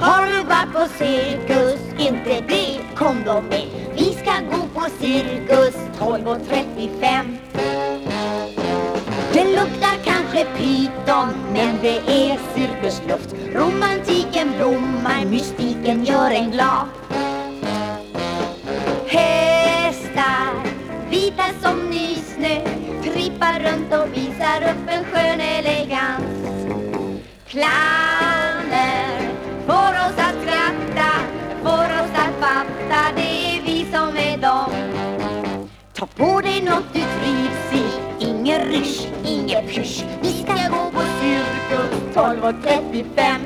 Har du varit på cirkus? Inte det, kom då med. Vi ska gå på cirkus 12.35. Det luktar kanske pyton, men det är cirkusluft. Romantiken blommar, mystiken gör en glad. Hästar, vita som nysnö, trippar runt och visar upp en skön elegans. Klar dem. Ta på dig något du trivs i, ingen rysch, inget pysch. Vi ska gå på cirkus 12.35.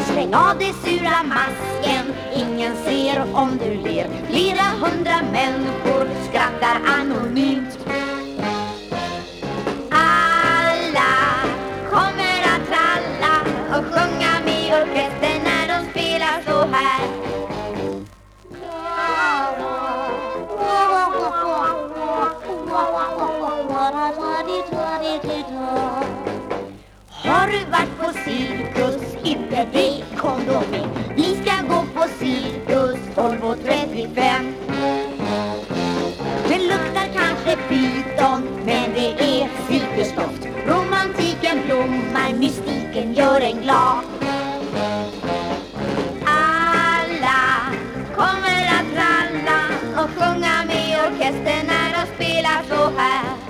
Släng av dig sura masken, ingen ser om du ler. Flera hundra människor skrattar anonymt. Har du varit på cirkus? Inte vi, kom då med. Vi ska gå på cirkus 12.35. Det luktar kanske pyton, men det är cirkusdoft. Romantiken blommar, mystiken gör en glad. Alla kommer att tralla och sjunga med orkestern när de spelar så här.